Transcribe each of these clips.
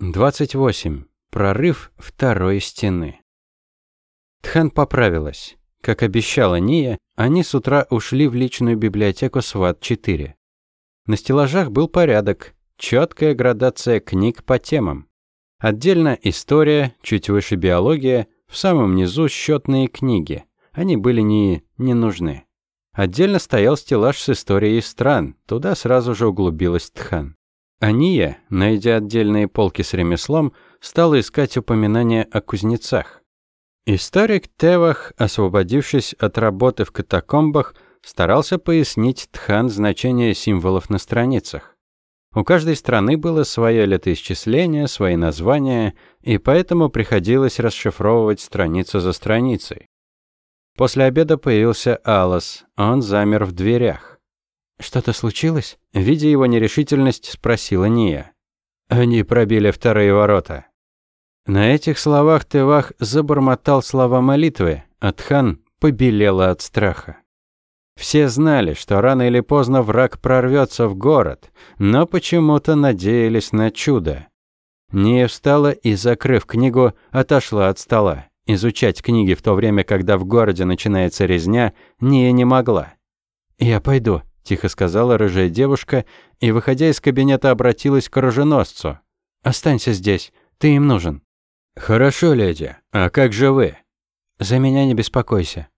28. Прорыв второй стены. Тхан поправилась. Как обещала Ния, они с утра ушли в личную библиотеку СВАТ-4. На стеллажах был порядок, четкая градация книг по темам. Отдельно история, чуть выше биология, в самом низу счетные книги. Они были не, не нужны. Отдельно стоял стеллаж с историей стран, туда сразу же углубилась Тхан. Ания, найдя отдельные полки с ремеслом, стала искать упоминания о кузнецах. Историк Тевах, освободившись от работы в катакомбах, старался пояснить Тхан значение символов на страницах. У каждой страны было свое летоисчисление, свои названия, и поэтому приходилось расшифровывать страницу за страницей. После обеда появился Алос, он замер в дверях. «Что-то случилось?» Видя его нерешительность, спросила Ния. Они пробили вторые ворота. На этих словах Тевах забормотал слова молитвы, а Тхан побелела от страха. Все знали, что рано или поздно враг прорвется в город, но почему-то надеялись на чудо. Ния встала и, закрыв книгу, отошла от стола. Изучать книги в то время, когда в городе начинается резня, Ния не могла. «Я пойду», тихо сказала рыжая девушка и, выходя из кабинета, обратилась к оруженосцу. «Останься здесь, ты им нужен». «Хорошо, леди. А как же вы?» «За меня не беспокойся».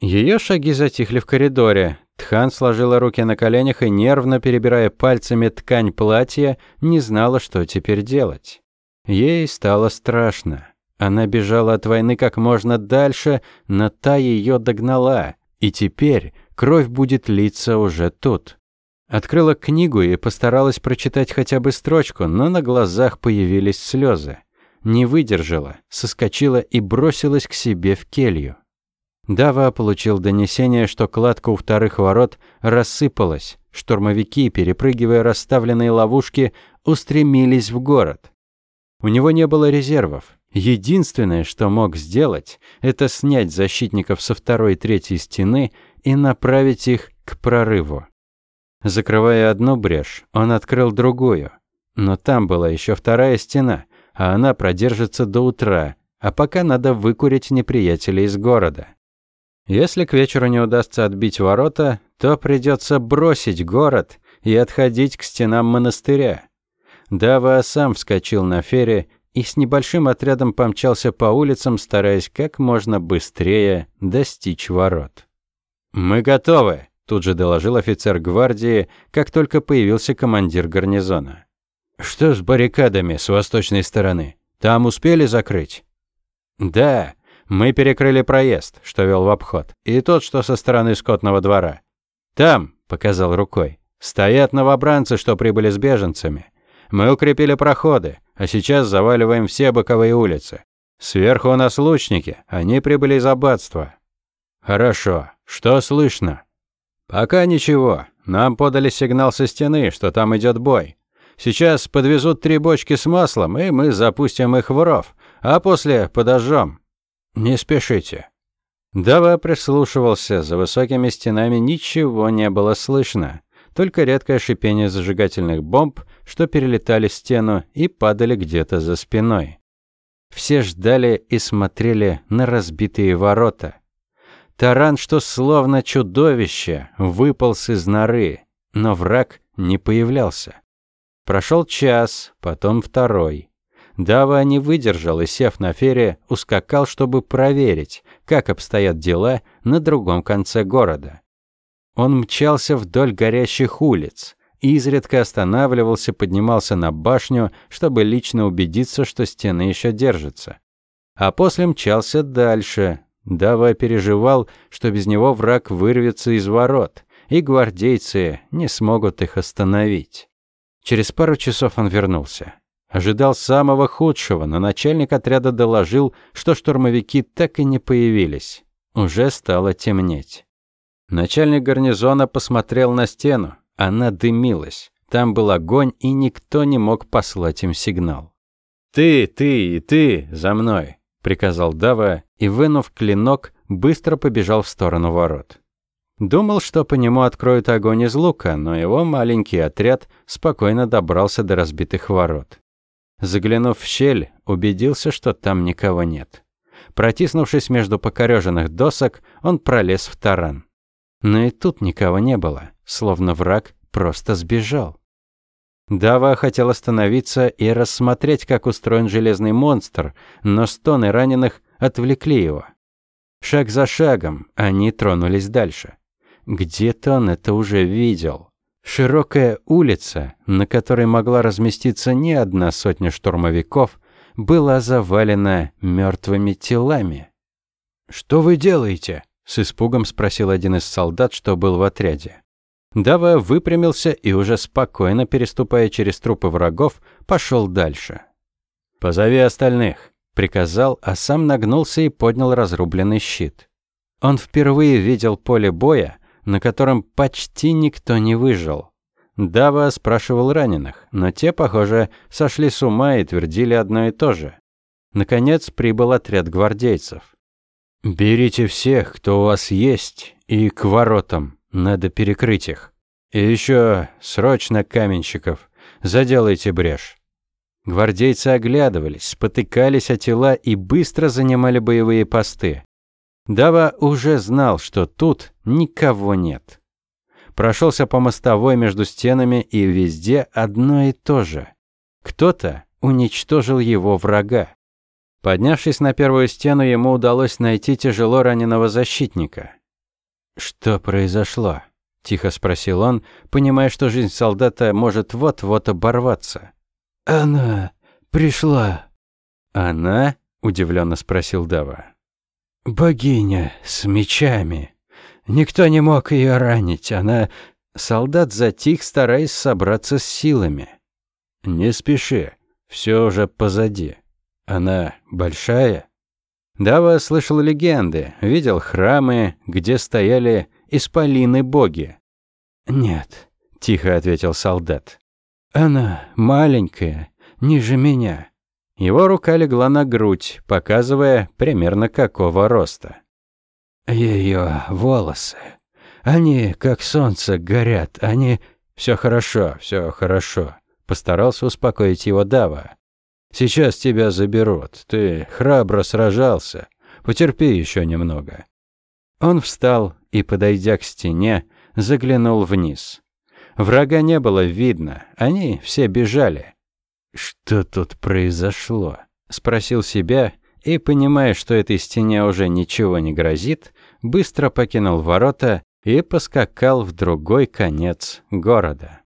Ее шаги затихли в коридоре. Тхан сложила руки на коленях и, нервно перебирая пальцами ткань платья, не знала, что теперь делать. Ей стало страшно. Она бежала от войны как можно дальше, но та ее догнала. И теперь Кровь будет литься уже тут. Открыла книгу и постаралась прочитать хотя бы строчку, но на глазах появились слезы. Не выдержала, соскочила и бросилась к себе в келью. Дава получил донесение, что кладка у вторых ворот рассыпалась. Штурмовики, перепрыгивая расставленные ловушки, устремились в город. У него не было резервов. Единственное, что мог сделать, это снять защитников со второй и третьей стены и направить их к прорыву. Закрывая одну брешь, он открыл другую. Но там была еще вторая стена, а она продержится до утра, а пока надо выкурить неприятелей из города. Если к вечеру не удастся отбить ворота, то придется бросить город и отходить к стенам монастыря. Дава сам вскочил на фере и с небольшим отрядом помчался по улицам, стараясь как можно быстрее достичь ворот. «Мы готовы», – тут же доложил офицер гвардии, как только появился командир гарнизона. «Что с баррикадами с восточной стороны? Там успели закрыть?» «Да, мы перекрыли проезд, что вел в обход, и тот, что со стороны скотного двора. Там», – показал рукой, – «стоят новобранцы, что прибыли с беженцами. Мы укрепили проходы, а сейчас заваливаем все боковые улицы. Сверху у нас лучники, они прибыли из аббатства». «Хорошо. Что слышно?» «Пока ничего. Нам подали сигнал со стены, что там идет бой. Сейчас подвезут три бочки с маслом, и мы запустим их в ров, а после подожжем. Не спешите». Дава прислушивался, за высокими стенами ничего не было слышно. Только редкое шипение зажигательных бомб, что перелетали стену и падали где-то за спиной. Все ждали и смотрели на разбитые ворота. Таран, что словно чудовище, выполз из норы, но враг не появлялся. Прошел час, потом второй. Дава не выдержал и, сев на фере, ускакал, чтобы проверить, как обстоят дела на другом конце города. Он мчался вдоль горящих улиц, изредка останавливался, поднимался на башню, чтобы лично убедиться, что стены еще держатся. А после мчался дальше, Дава переживал, что без него враг вырвется из ворот, и гвардейцы не смогут их остановить. Через пару часов он вернулся. Ожидал самого худшего, но начальник отряда доложил, что штурмовики так и не появились. Уже стало темнеть. Начальник гарнизона посмотрел на стену. Она дымилась. Там был огонь, и никто не мог послать им сигнал. «Ты, ты и ты за мной!» – приказал Дава и, вынув клинок, быстро побежал в сторону ворот. Думал, что по нему откроют огонь из лука, но его маленький отряд спокойно добрался до разбитых ворот. Заглянув в щель, убедился, что там никого нет. Протиснувшись между покореженных досок, он пролез в таран. Но и тут никого не было, словно враг просто сбежал. Дава хотел остановиться и рассмотреть, как устроен железный монстр, но стоны раненых отвлекли его. Шаг за шагом они тронулись дальше. Где-то он это уже видел. Широкая улица, на которой могла разместиться не одна сотня штурмовиков, была завалена мертвыми телами. «Что вы делаете?» – с испугом спросил один из солдат, что был в отряде. Дава выпрямился и уже спокойно, переступая через трупы врагов, пошел дальше. «Позови остальных», – приказал, а сам нагнулся и поднял разрубленный щит. Он впервые видел поле боя, на котором почти никто не выжил. Дава спрашивал раненых, но те, похоже, сошли с ума и твердили одно и то же. Наконец прибыл отряд гвардейцев. «Берите всех, кто у вас есть, и к воротам», надо перекрыть их. И еще срочно каменщиков. Заделайте брешь. Гвардейцы оглядывались, спотыкались о тела и быстро занимали боевые посты. Дава уже знал, что тут никого нет. Прошелся по мостовой между стенами, и везде одно и то же. Кто-то уничтожил его врага. Поднявшись на первую стену, ему удалось найти тяжело раненого защитника. «Что произошло?» – тихо спросил он, понимая, что жизнь солдата может вот-вот оборваться. «Она пришла». «Она?» – удивленно спросил Дава. «Богиня с мечами. Никто не мог ее ранить. Она...» Солдат затих, стараясь собраться с силами. «Не спеши, все уже позади. Она большая?» Дава слышал легенды, видел храмы, где стояли исполины-боги. «Нет», — тихо ответил солдат. «Она маленькая, ниже меня». Его рука легла на грудь, показывая примерно какого роста. Ее волосы, они как солнце горят, они... Все хорошо, все хорошо», — постарался успокоить его Дава. Сейчас тебя заберут. Ты храбро сражался. Потерпи еще немного». Он встал и, подойдя к стене, заглянул вниз. Врага не было видно, они все бежали. «Что тут произошло?» – спросил себя и, понимая, что этой стене уже ничего не грозит, быстро покинул ворота и поскакал в другой конец города.